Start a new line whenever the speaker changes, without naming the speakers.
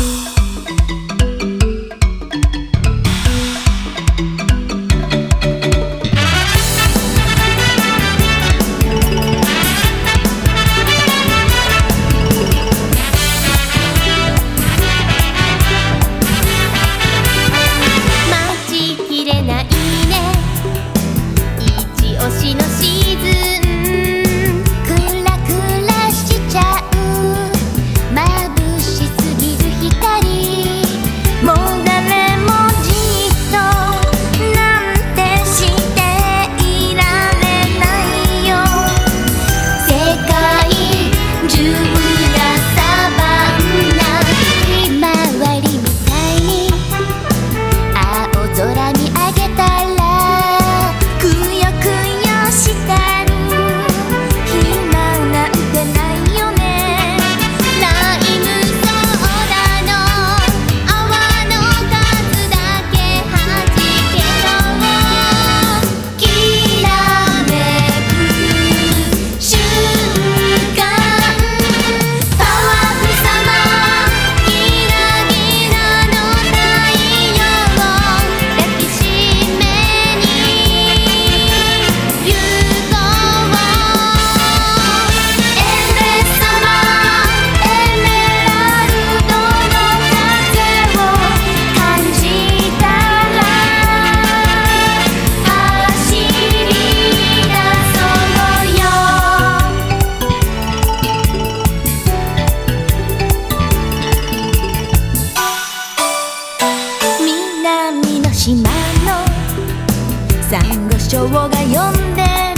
you 島のサンゴ礁が呼んで